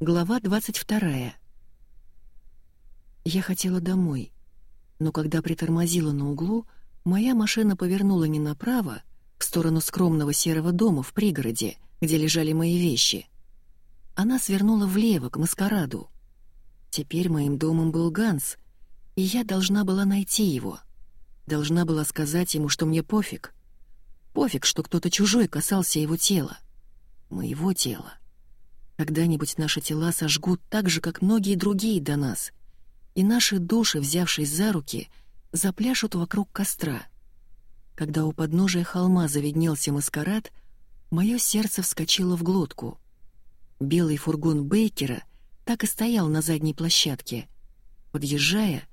Глава 22. Я хотела домой, но когда притормозила на углу, моя машина повернула не направо, в сторону скромного серого дома в пригороде, где лежали мои вещи. Она свернула влево, к маскараду. Теперь моим домом был Ганс, и я должна была найти его. Должна была сказать ему, что мне пофиг. Пофиг, что кто-то чужой касался его тела. Моего тела. Когда-нибудь наши тела сожгут так же, как многие другие до нас, и наши души, взявшись за руки, запляшут вокруг костра. Когда у подножия холма заведнелся маскарад, мое сердце вскочило в глотку. Белый фургон Бейкера так и стоял на задней площадке. Подъезжая,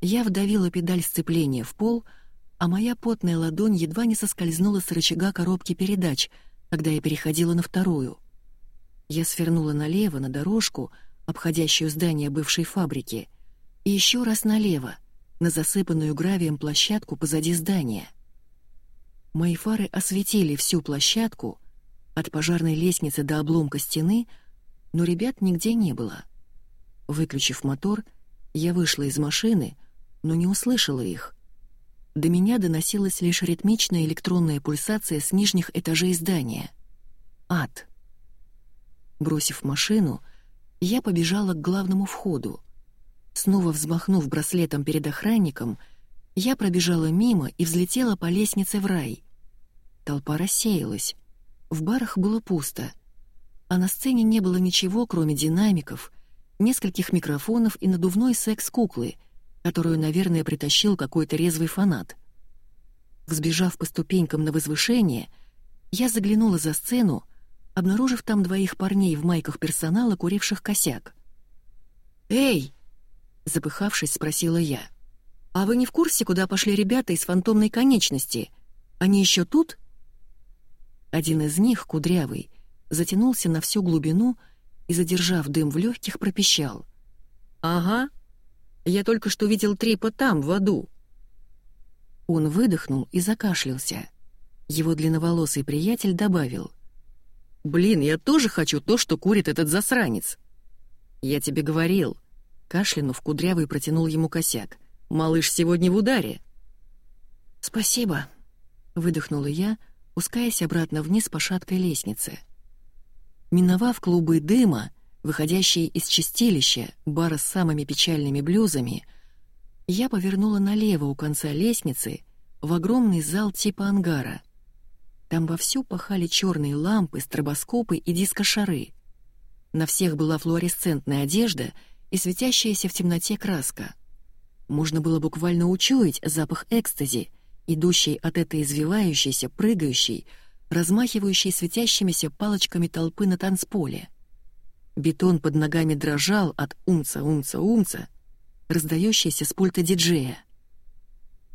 я вдавила педаль сцепления в пол, а моя потная ладонь едва не соскользнула с рычага коробки передач, когда я переходила на вторую — я свернула налево на дорожку, обходящую здание бывшей фабрики, и еще раз налево, на засыпанную гравием площадку позади здания. Мои фары осветили всю площадку, от пожарной лестницы до обломка стены, но ребят нигде не было. Выключив мотор, я вышла из машины, но не услышала их. До меня доносилась лишь ритмичная электронная пульсация с нижних этажей здания. Ад. Бросив машину, я побежала к главному входу. Снова взмахнув браслетом перед охранником, я пробежала мимо и взлетела по лестнице в рай. Толпа рассеялась. В барах было пусто. А на сцене не было ничего, кроме динамиков, нескольких микрофонов и надувной секс-куклы, которую, наверное, притащил какой-то резвый фанат. Взбежав по ступенькам на возвышение, я заглянула за сцену обнаружив там двоих парней в майках персонала, куривших косяк. «Эй!» — запыхавшись, спросила я. «А вы не в курсе, куда пошли ребята из фантомной конечности? Они еще тут?» Один из них, кудрявый, затянулся на всю глубину и, задержав дым в легких, пропищал. «Ага, я только что видел Трипа там, в аду». Он выдохнул и закашлялся. Его длинноволосый приятель добавил. «Блин, я тоже хочу то, что курит этот засранец!» «Я тебе говорил!» Кашлянув, кудрявый протянул ему косяк. «Малыш сегодня в ударе!» «Спасибо!» — выдохнула я, пускаясь обратно вниз по шаткой лестнице. Миновав клубы дыма, выходящие из чистилища, бара с самыми печальными блюзами, я повернула налево у конца лестницы в огромный зал типа ангара — там вовсю пахали черные лампы, стробоскопы и дискошары. На всех была флуоресцентная одежда и светящаяся в темноте краска. Можно было буквально учуять запах экстази, идущий от этой извивающейся, прыгающей, размахивающей светящимися палочками толпы на танцполе. Бетон под ногами дрожал от умца-умца-умца, раздающийся с пульта диджея.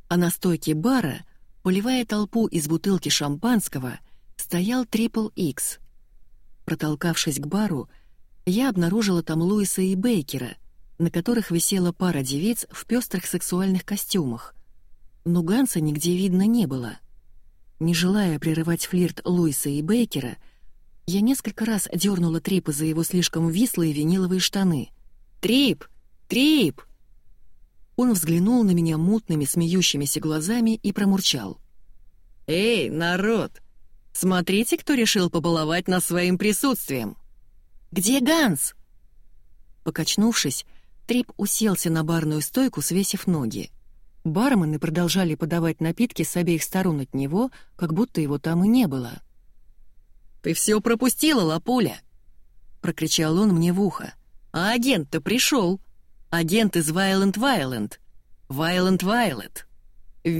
А на стойке бара — Поливая толпу из бутылки шампанского, стоял Трипл Икс. Протолкавшись к бару, я обнаружила там Луиса и Бейкера, на которых висела пара девиц в пестрых сексуальных костюмах. Но Ганса нигде видно не было. Не желая прерывать флирт Луиса и Бейкера, я несколько раз дернула Трипа за его слишком вислые виниловые штаны. «Трип! Трип!» Он взглянул на меня мутными, смеющимися глазами и промурчал. «Эй, народ! Смотрите, кто решил побаловать нас своим присутствием!» «Где Ганс?» Покачнувшись, Трип уселся на барную стойку, свесив ноги. Бармены продолжали подавать напитки с обеих сторон от него, как будто его там и не было. «Ты все пропустила, Лапуля!» — прокричал он мне в ухо. «А агент-то пришел!» Агент из Violent Violent. Violent Violet.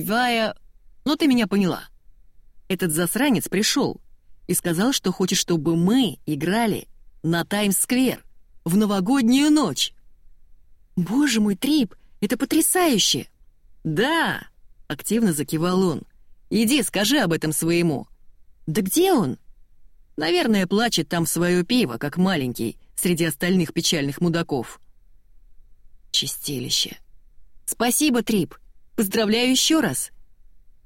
Вая... Ну, ты меня поняла. Этот засранец пришел и сказал, что хочет, чтобы мы играли на Таймс-сквер в новогоднюю ночь. Боже мой, Трип, это потрясающе! Да, активно закивал он. Иди, скажи об этом своему. Да где он? Наверное, плачет там свое пиво, как маленький, среди остальных печальных мудаков. Чистилище. «Спасибо, Трип! Поздравляю еще раз!»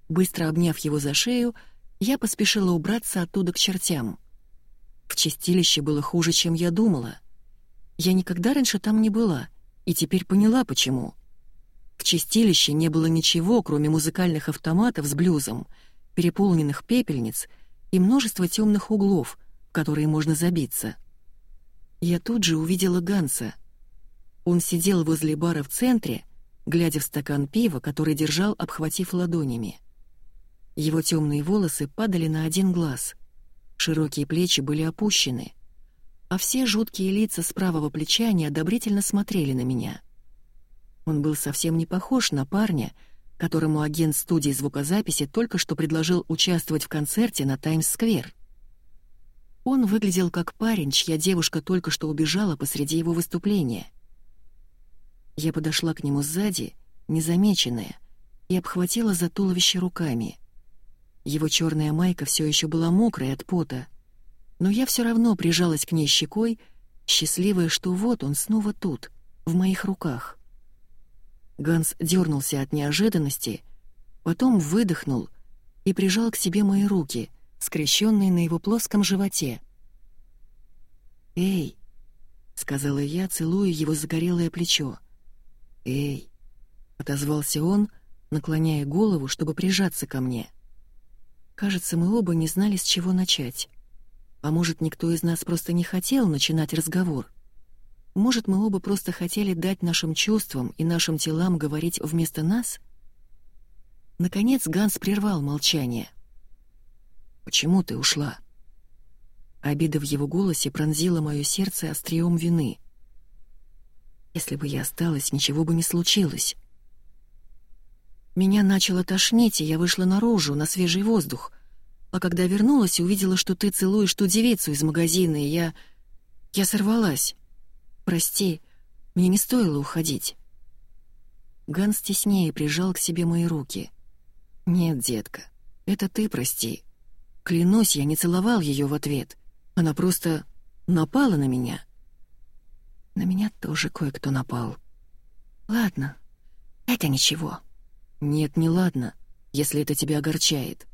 Быстро обняв его за шею, я поспешила убраться оттуда к чертям. В чистилище было хуже, чем я думала. Я никогда раньше там не была, и теперь поняла, почему. В чистилище не было ничего, кроме музыкальных автоматов с блюзом, переполненных пепельниц и множества темных углов, в которые можно забиться. Я тут же увидела Ганса. Он сидел возле бара в центре, глядя в стакан пива, который держал, обхватив ладонями. Его темные волосы падали на один глаз. Широкие плечи были опущены, а все жуткие лица с правого плеча неодобрительно смотрели на меня. Он был совсем не похож на парня, которому агент студии звукозаписи только что предложил участвовать в концерте на Таймс-сквер. Он выглядел как парень, чья девушка только что убежала посреди его выступления. Я подошла к нему сзади, незамеченная, и обхватила за туловище руками. Его черная майка все еще была мокрая от пота, но я все равно прижалась к ней щекой, счастливая, что вот он снова тут, в моих руках. Ганс дернулся от неожиданности, потом выдохнул и прижал к себе мои руки — скрещенный на его плоском животе. «Эй!» — сказала я, целуя его загорелое плечо. «Эй!» — отозвался он, наклоняя голову, чтобы прижаться ко мне. Кажется, мы оба не знали, с чего начать. А может, никто из нас просто не хотел начинать разговор. Может, мы оба просто хотели дать нашим чувствам и нашим телам говорить вместо нас? Наконец Ганс прервал молчание. Почему ты ушла?» Обида в его голосе пронзила мое сердце острием вины. Если бы я осталась, ничего бы не случилось. Меня начало тошнить, и я вышла наружу, на свежий воздух. А когда вернулась, увидела, что ты целуешь ту девицу из магазина, и я... Я сорвалась. Прости, мне не стоило уходить. Ганс теснее прижал к себе мои руки. «Нет, детка, это ты прости. Клянусь, я не целовал ее в ответ. Она просто напала на меня. На меня тоже кое-кто напал. Ладно, это ничего. Нет, не ладно, если это тебя огорчает.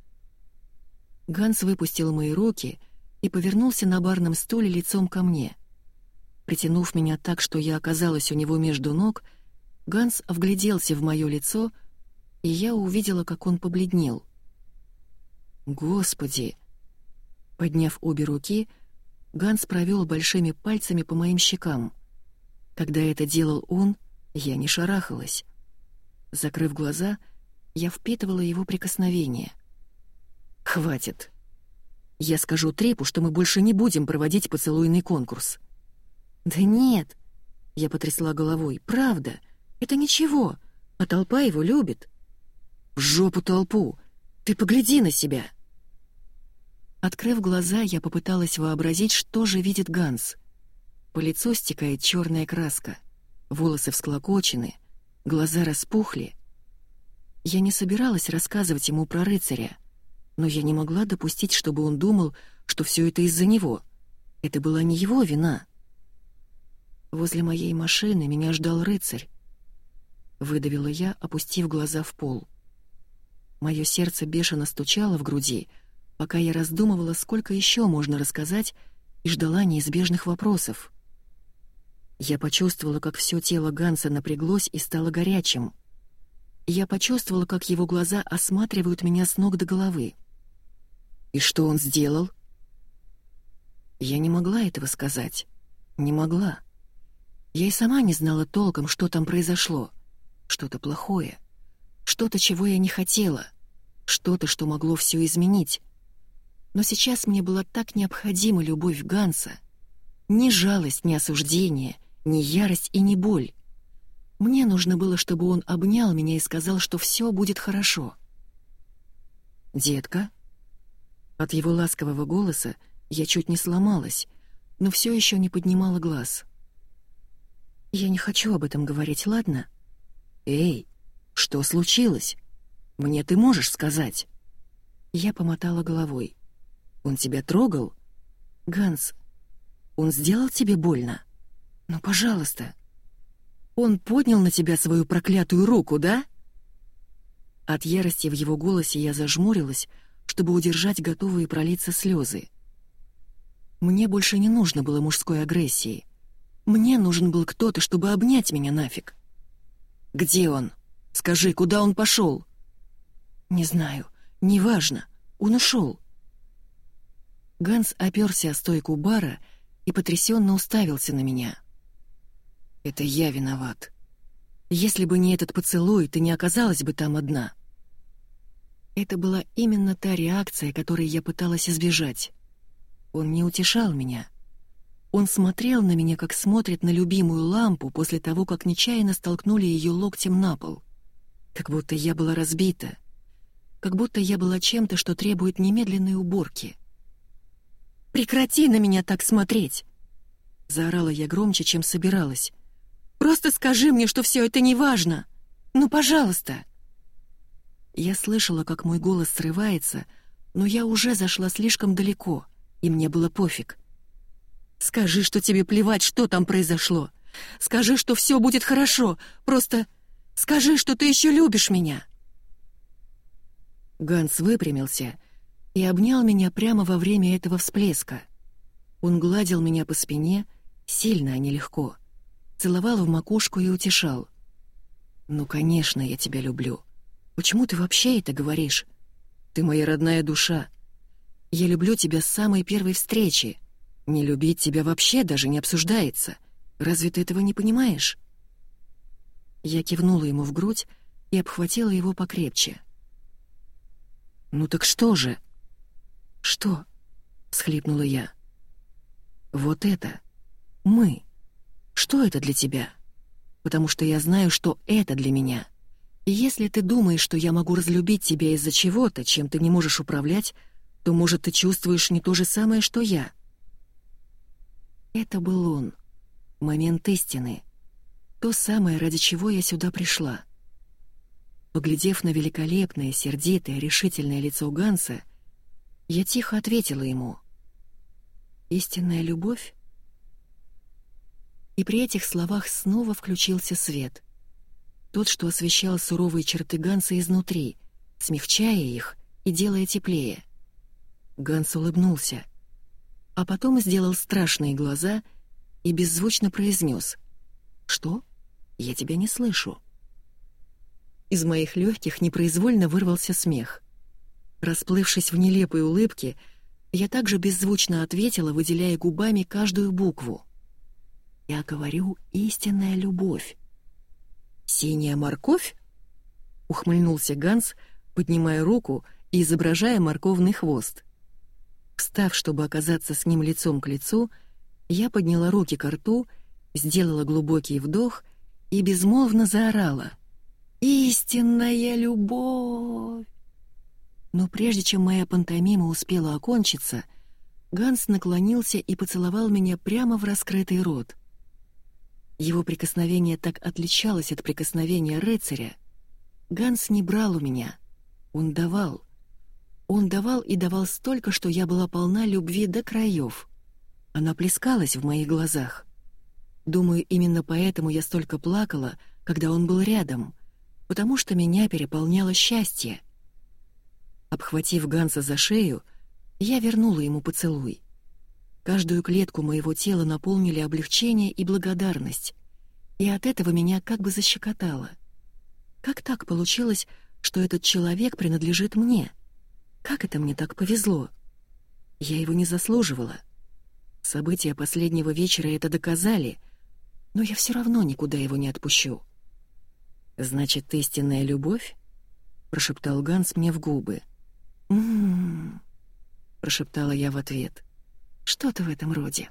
Ганс выпустил мои руки и повернулся на барном стуле лицом ко мне. Притянув меня так, что я оказалась у него между ног, Ганс вгляделся в мое лицо, и я увидела, как он побледнел — Господи! Подняв обе руки, Ганс провел большими пальцами по моим щекам. Когда это делал он, я не шарахалась. Закрыв глаза, я впитывала его прикосновение. «Хватит. Я скажу Трепу, что мы больше не будем проводить поцелуйный конкурс». «Да нет», — я потрясла головой, — «правда, это ничего, а толпа его любит». «В жопу толпу! Ты погляди на себя!» Открыв глаза, я попыталась вообразить, что же видит Ганс. По лицу стекает черная краска, волосы всклокочены, глаза распухли. Я не собиралась рассказывать ему про рыцаря, но я не могла допустить, чтобы он думал, что все это из-за него. Это была не его вина. Возле моей машины меня ждал рыцарь. Выдавила я, опустив глаза в пол. Мое сердце бешено стучало в груди — пока я раздумывала, сколько еще можно рассказать, и ждала неизбежных вопросов. Я почувствовала, как все тело Ганса напряглось и стало горячим. Я почувствовала, как его глаза осматривают меня с ног до головы. И что он сделал? Я не могла этого сказать. Не могла. Я и сама не знала толком, что там произошло. Что-то плохое. Что-то, чего я не хотела. Что-то, что могло все изменить. Но сейчас мне была так необходима любовь Ганса. Ни жалость, ни осуждение, ни ярость и ни боль. Мне нужно было, чтобы он обнял меня и сказал, что все будет хорошо. «Детка?» От его ласкового голоса я чуть не сломалась, но все еще не поднимала глаз. «Я не хочу об этом говорить, ладно?» «Эй, что случилось? Мне ты можешь сказать?» Я помотала головой. Он тебя трогал? Ганс, он сделал тебе больно? Ну, пожалуйста. Он поднял на тебя свою проклятую руку, да? От ярости в его голосе я зажмурилась, чтобы удержать готовые пролиться слезы. Мне больше не нужно было мужской агрессии. Мне нужен был кто-то, чтобы обнять меня нафиг. «Где он? Скажи, куда он пошел?» «Не знаю. Неважно. Он ушел». Ганс оперся о стойку бара и потрясенно уставился на меня. «Это я виноват. Если бы не этот поцелуй, ты не оказалась бы там одна». Это была именно та реакция, которой я пыталась избежать. Он не утешал меня. Он смотрел на меня, как смотрит на любимую лампу после того, как нечаянно столкнули ее локтем на пол. Как будто я была разбита. Как будто я была чем-то, что требует немедленной уборки. «Прекрати на меня так смотреть!» Заорала я громче, чем собиралась. «Просто скажи мне, что все это не важно! Ну, пожалуйста!» Я слышала, как мой голос срывается, но я уже зашла слишком далеко, и мне было пофиг. «Скажи, что тебе плевать, что там произошло. Скажи, что все будет хорошо. Просто скажи, что ты еще любишь меня». Ганс выпрямился и обнял меня прямо во время этого всплеска. Он гладил меня по спине, сильно, а не легко. Целовал в макушку и утешал. «Ну, конечно, я тебя люблю. Почему ты вообще это говоришь? Ты моя родная душа. Я люблю тебя с самой первой встречи. Не любить тебя вообще даже не обсуждается. Разве ты этого не понимаешь?» Я кивнула ему в грудь и обхватила его покрепче. «Ну так что же?» «Что?» — схлипнула я. «Вот это. Мы. Что это для тебя? Потому что я знаю, что это для меня». Если ты думаешь, что я могу разлюбить тебя из-за чего-то, чем ты не можешь управлять, то, может, ты чувствуешь не то же самое, что я. Это был он. Момент истины. То самое, ради чего я сюда пришла. Поглядев на великолепное, сердитое, решительное лицо Ганса, я тихо ответила ему. «Истинная любовь?» И при этих словах снова включился свет — тот, что освещал суровые черты Ганса изнутри, смягчая их и делая теплее. Ганс улыбнулся, а потом сделал страшные глаза и беззвучно произнес «Что? Я тебя не слышу». Из моих легких непроизвольно вырвался смех. Расплывшись в нелепой улыбке, я также беззвучно ответила, выделяя губами каждую букву. «Я говорю, истинная любовь. «Синяя морковь?» — ухмыльнулся Ганс, поднимая руку и изображая морковный хвост. Встав, чтобы оказаться с ним лицом к лицу, я подняла руки к рту, сделала глубокий вдох и безмолвно заорала. «Истинная любовь!» Но прежде чем моя пантомима успела окончиться, Ганс наклонился и поцеловал меня прямо в раскрытый рот — его прикосновение так отличалось от прикосновения рыцаря. Ганс не брал у меня. Он давал. Он давал и давал столько, что я была полна любви до краев. Она плескалась в моих глазах. Думаю, именно поэтому я столько плакала, когда он был рядом, потому что меня переполняло счастье. Обхватив Ганса за шею, я вернула ему поцелуй. Каждую клетку моего тела наполнили облегчение и благодарность, и от этого меня как бы защекотало. Как так получилось, что этот человек принадлежит мне? Как это мне так повезло? Я его не заслуживала. События последнего вечера это доказали, но я все равно никуда его не отпущу. «Значит, истинная любовь?» — прошептал Ганс мне в губы. «М-м-м», прошептала я в ответ. Что-то в этом роде.